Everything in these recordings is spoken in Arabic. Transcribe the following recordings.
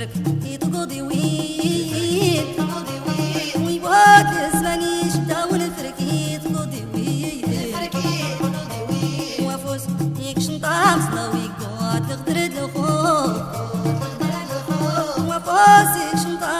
إيه تقضي يتقضي ويد ويبات اسمانيش داول الفرق. إيه تقضي ويد إيه وافوز يكشن طعم صلاوي قوات تغدرد الخوف. وافوز يكشن طعم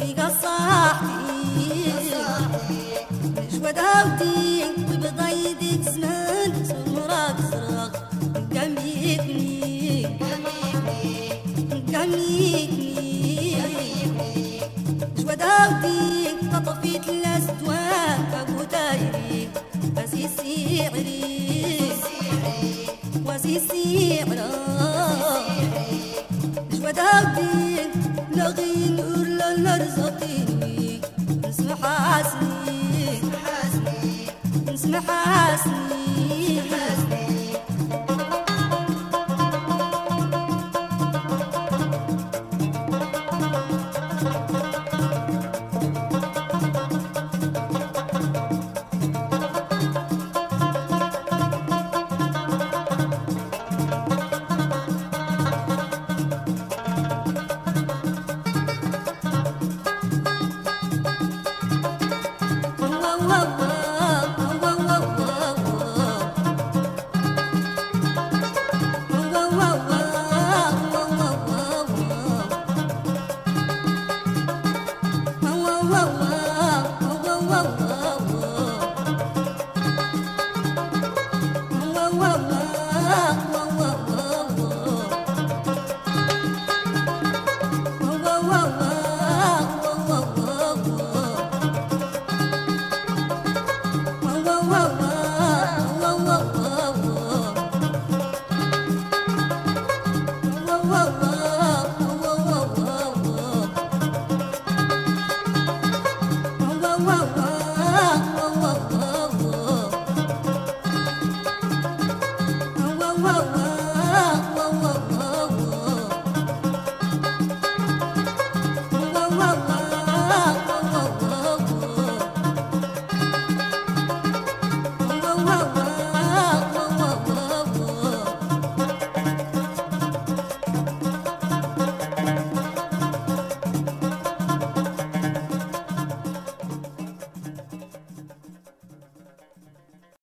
يا صاحبي شو داوتي بضيدك زمان سمرك سرق قميتني قميتني. شو داوتي طفيت الأسدوان فقوتايري بس يسيعري وسيسي عرا شو داودي لغي نور الارزقي Oh.